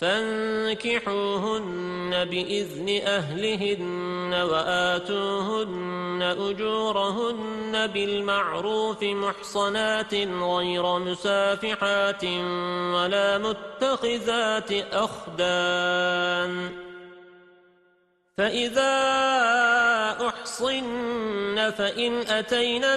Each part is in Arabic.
فانكحوهن بإذن أهلهن وآتوهن أجورهن بالمعروف محصنات غير مسافحات ولا متخذات أخدان فإذا أحصن فإن أتين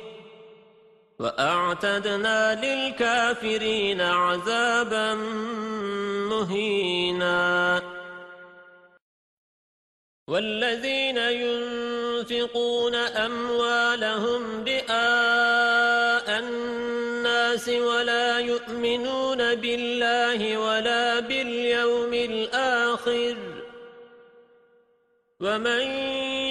وأعتدنا للكافرين عذابا مهينا. والذين ينفقون أموالهم بآء الناس ولا يؤمنون بالله ولا باليوم الآخر. ومن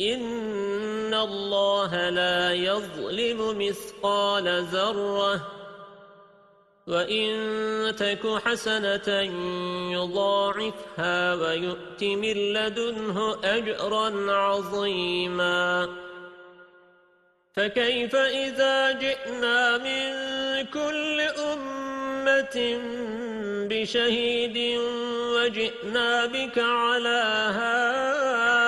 إن الله لا يظلم مثقال ذره وَإِن تَكُ حَسَنَةً يُضَاعِفْهَا وَيُؤْتِ مِن لَّدُنْهُ أَجْرًا عَظِيمًا فَكَيْفَ إِذَا جِئْنَا مِن كُلِّ أُمَّةٍ بِشَهِيدٍ وَجِئْنَا بِكَ عَلَى هَؤُلَاءِ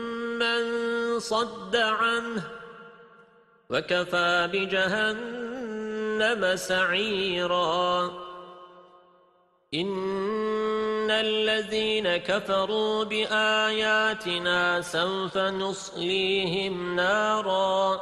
من صد عنه وكفى بجهنم سعيرا. إن الذين كفروا بآياتنا سوف نصليهم نارا.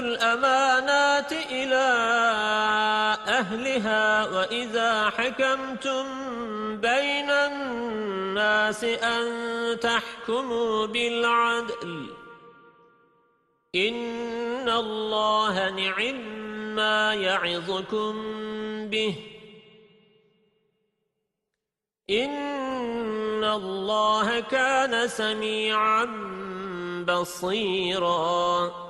الْأَمَانَاتِ إِلَى أَهْلِهَا وَإِذَا حَكَمْتُم بَيْنَ النَّاسِ أَن تَحْكُمُوا بِالْعَدْلِ إِنَّ اللَّهَ نِعِمَّا يَعِظُكُم بِهِ إِنَّ اللَّهَ كَانَ سَمِيعًا بَصِيرًا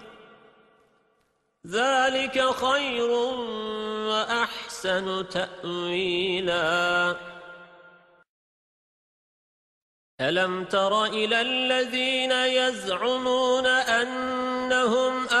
ذَلِكَ خَيْرٌ وَأَحْسَنُ تَأْوِيلًا. أَلَمْ تَرَ إِلَى الَّذِينَ يَزْعُمُونَ أَنَّهُمْ آمَنُوا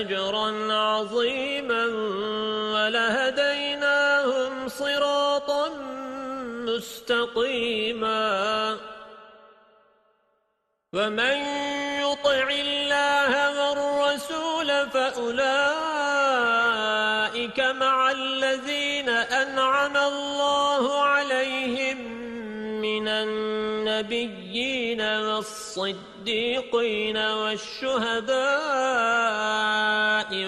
أجرا عظيما ولهديناهم صراطا مستقيما. ومن يطع الله والرسول فأولئك مع الذين أنعم الله عليهم من النبيين والصديقين. والشهداء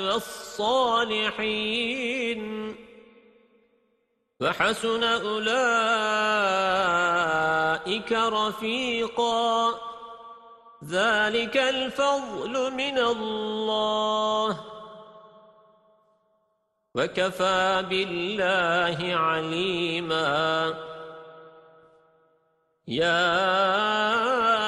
والصالحين وحسن أولئك رفيقاً ذلك الفضل من الله وكفى بالله عليما يا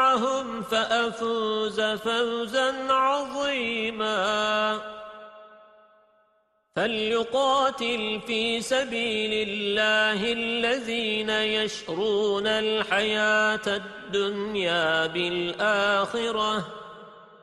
معهم فأفوز فوزا عظيما. فليقاتل في سبيل الله الذين يشرون الحياة الدنيا بالآخرة.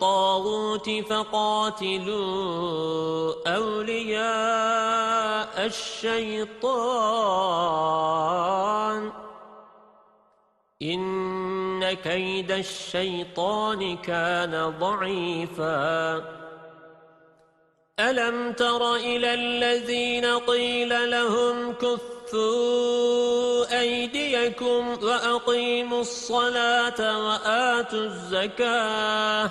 الطاغوت فقاتلوا أولياء الشيطان. إن كيد الشيطان كان ضعيفا. ألم تر إلى الذين قيل لهم كثوا أيديكم وأقيموا الصلاة وآتوا الزكاة؟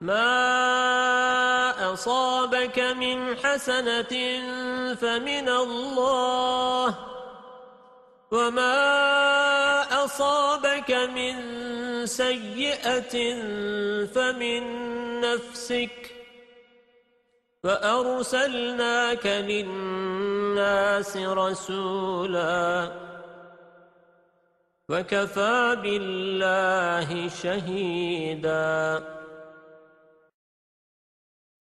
مَا أَصَابَكَ مِنْ حَسَنَةٍ فَمِنَ اللَّهِ وَمَا أَصَابَكَ مِنْ سَيِّئَةٍ فَمِنْ نَفْسِكَ وَأَرْسَلْنَاكَ لِلنَّاسِ رَسُولًا وَكَفَى بِاللَّهِ شَهِيدًا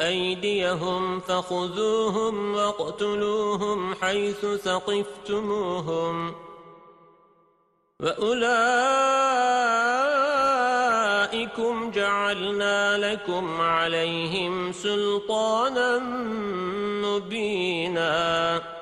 أيديهم فخذوهم واقتلوهم حيث ثقفتموهم وأولئكم جعلنا لكم عليهم سلطانا مبيناً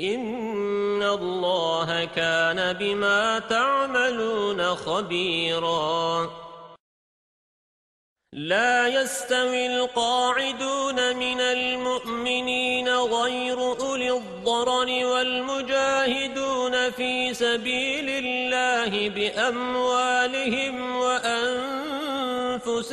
إن الله كان بما تعملون خبيراً. لا يستوي القاعدون من المؤمنين غير أولي الضرر والمجاهدون في سبيل الله بأموالهم وأنفسهم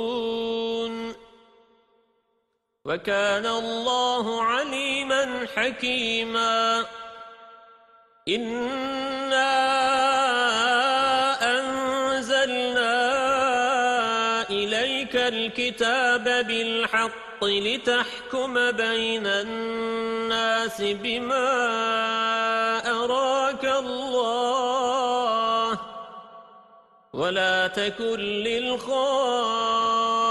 وكان الله عليما حكيما. إنا أنزلنا إليك الكتاب بالحق لتحكم بين الناس بما أراك الله ولا تكن للخائنين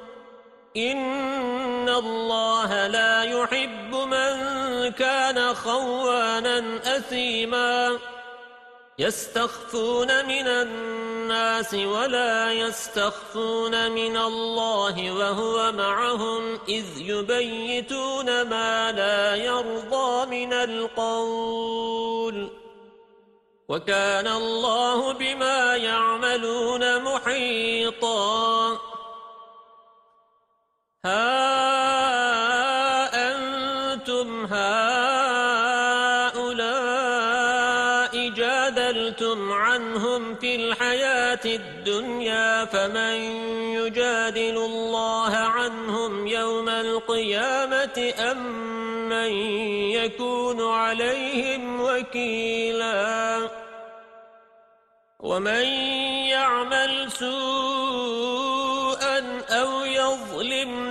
إن الله لا يحب من كان خوانا أثيما يستخفون من الناس ولا يستخفون من الله وهو معهم إذ يبيتون ما لا يرضى من القول وكان الله بما يعملون محيطا ها أنتم هؤلاء جادلتم عنهم في الحياة الدنيا فمن يجادل الله عنهم يوم القيامة أم من يكون عليهم وكيلا ومن يعمل سوءا أو يظلم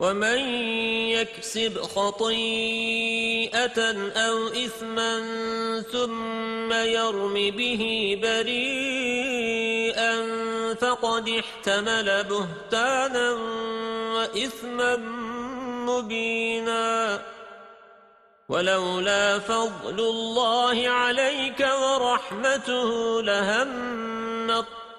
ومن يكسب خطيئة أو إثما ثم يرم به بريئا فقد احتمل بهتانا وإثما مبينا. ولولا فضل الله عليك ورحمته لهم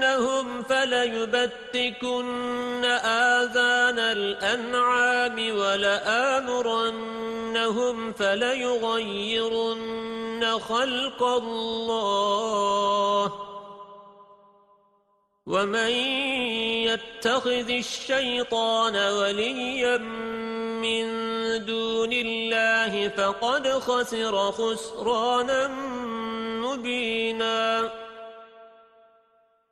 لهم فليبتكن آذان الأنعام ولآمرنهم فليغيرن خلق الله ومن يتخذ الشيطان وليا من دون الله فقد خسر خسرانا مبيناً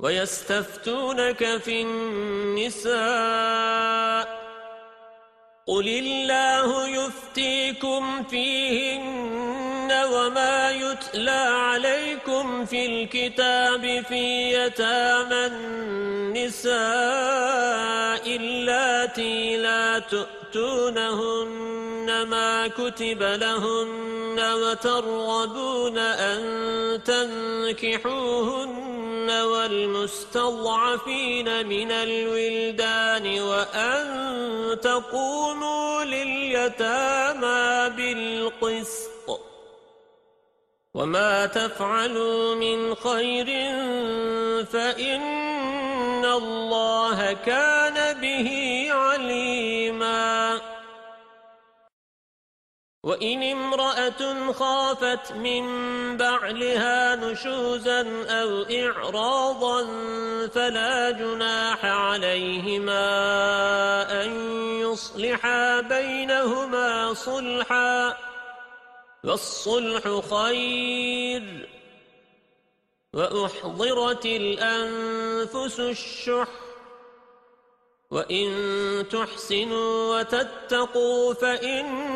ويستفتونك في النساء قل الله يفتيكم فيهن وما يتلى عليكم في الكتاب في يتامى النساء اللاتي لا تؤتونهن ما كتب لهن وترغبون أن تنكحوهن والمستضعفين من الولدان وأن تقوموا لليتامى بالقسط وما تفعلوا من خير فإن الله كان به وإن امرأة خافت من بعلها نشوزا أو إعراضا فلا جناح عليهما أن يصلحا بينهما صلحا والصلح خير وأحضرت الأنفس الشح وَإِن تُحْسِنُوا وَتَتَّقُوا فَإِنَّ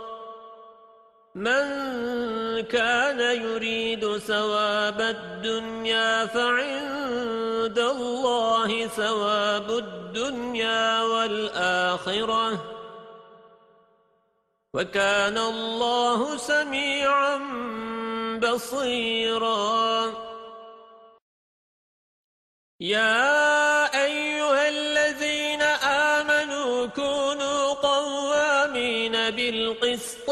مَنْ كَانَ يُرِيدُ ثَوَابَ الدُّنْيَا فَعِندَ اللَّهِ ثَوَابُ الدُّنْيَا وَالْآخِرَةِ. وَكَانَ اللَّهُ سَمِيعًا بَصِيرًا. يَا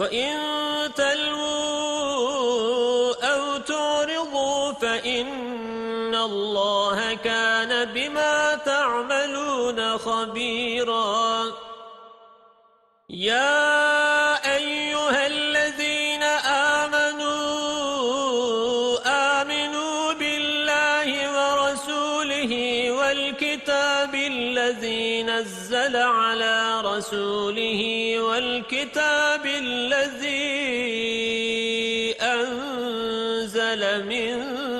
وإن تلووا أو تعرضوا فإن الله كان بما تعملون خبيرا. يا نزل على رسوله والكتاب الذي أنزل من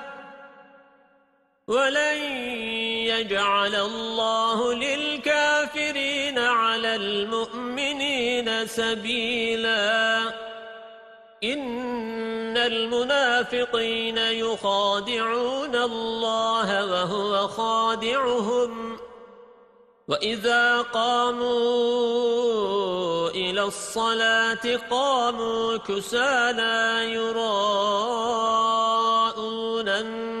وَلَنْ يَجْعَلَ اللَّهُ لِلْكَافِرِينَ عَلَى الْمُؤْمِنِينَ سَبِيلًا. إِنَّ الْمُنَافِقِينَ يُخَادِعُونَ اللَّهَ وَهُوَ خَادِعُهُمْ. وَإِذَا قَامُوا إِلَى الصَّلَاةِ قَامُوا كُسَالَى يُرَاءُونَ النَّاسَ.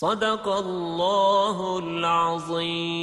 صدق الله العظيم.